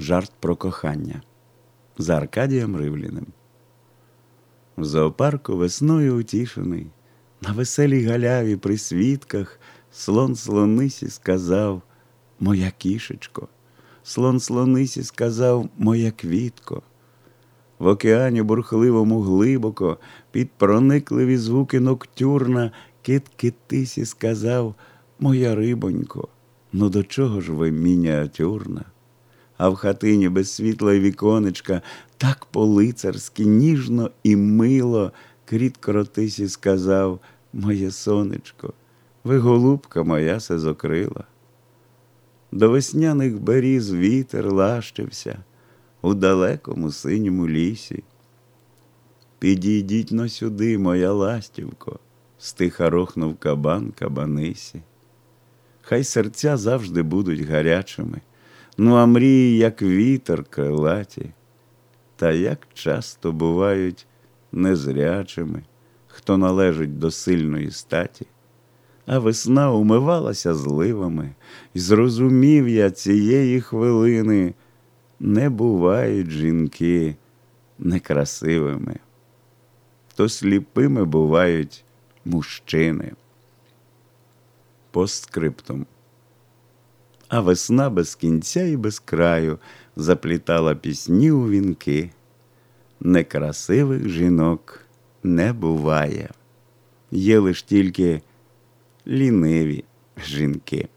Жарт про кохання за Аркадієм Ривліним. В зоопарку весною утішений, на веселій галяві при свідках слон слонисі сказав Моя кішечко, слон слонисі сказав Моя квітко. В океані бурхливому глибоко, під проникливі звуки ноктюрна, кит китисі сказав Моя рибонько, ну до чого ж ви мініатюрна? А в хатині без світла й віконечка так по-лицарськи, ніжно і мило кріт кротисі сказав Моє сонечко, ви голубка моя се зокрила. До весняних беріз вітер лащився у далекому синьому лісі. Підійдіть но сюди, моя ластівко, стиха рохнув кабан кабанисі. Хай серця завжди будуть гарячими, ну а мрії, як вітер крилаті, та як часто бувають незрячими, хто належить до сильної статі. А весна умивалася зливами, і зрозумів я цієї хвилини не бувають жінки некрасивими, то сліпими бувають мужчини. Постскриптум. А весна без кінця і без краю заплітала пісні у вінки. Некрасивих жінок не буває, є лиш тільки ліниві жінки.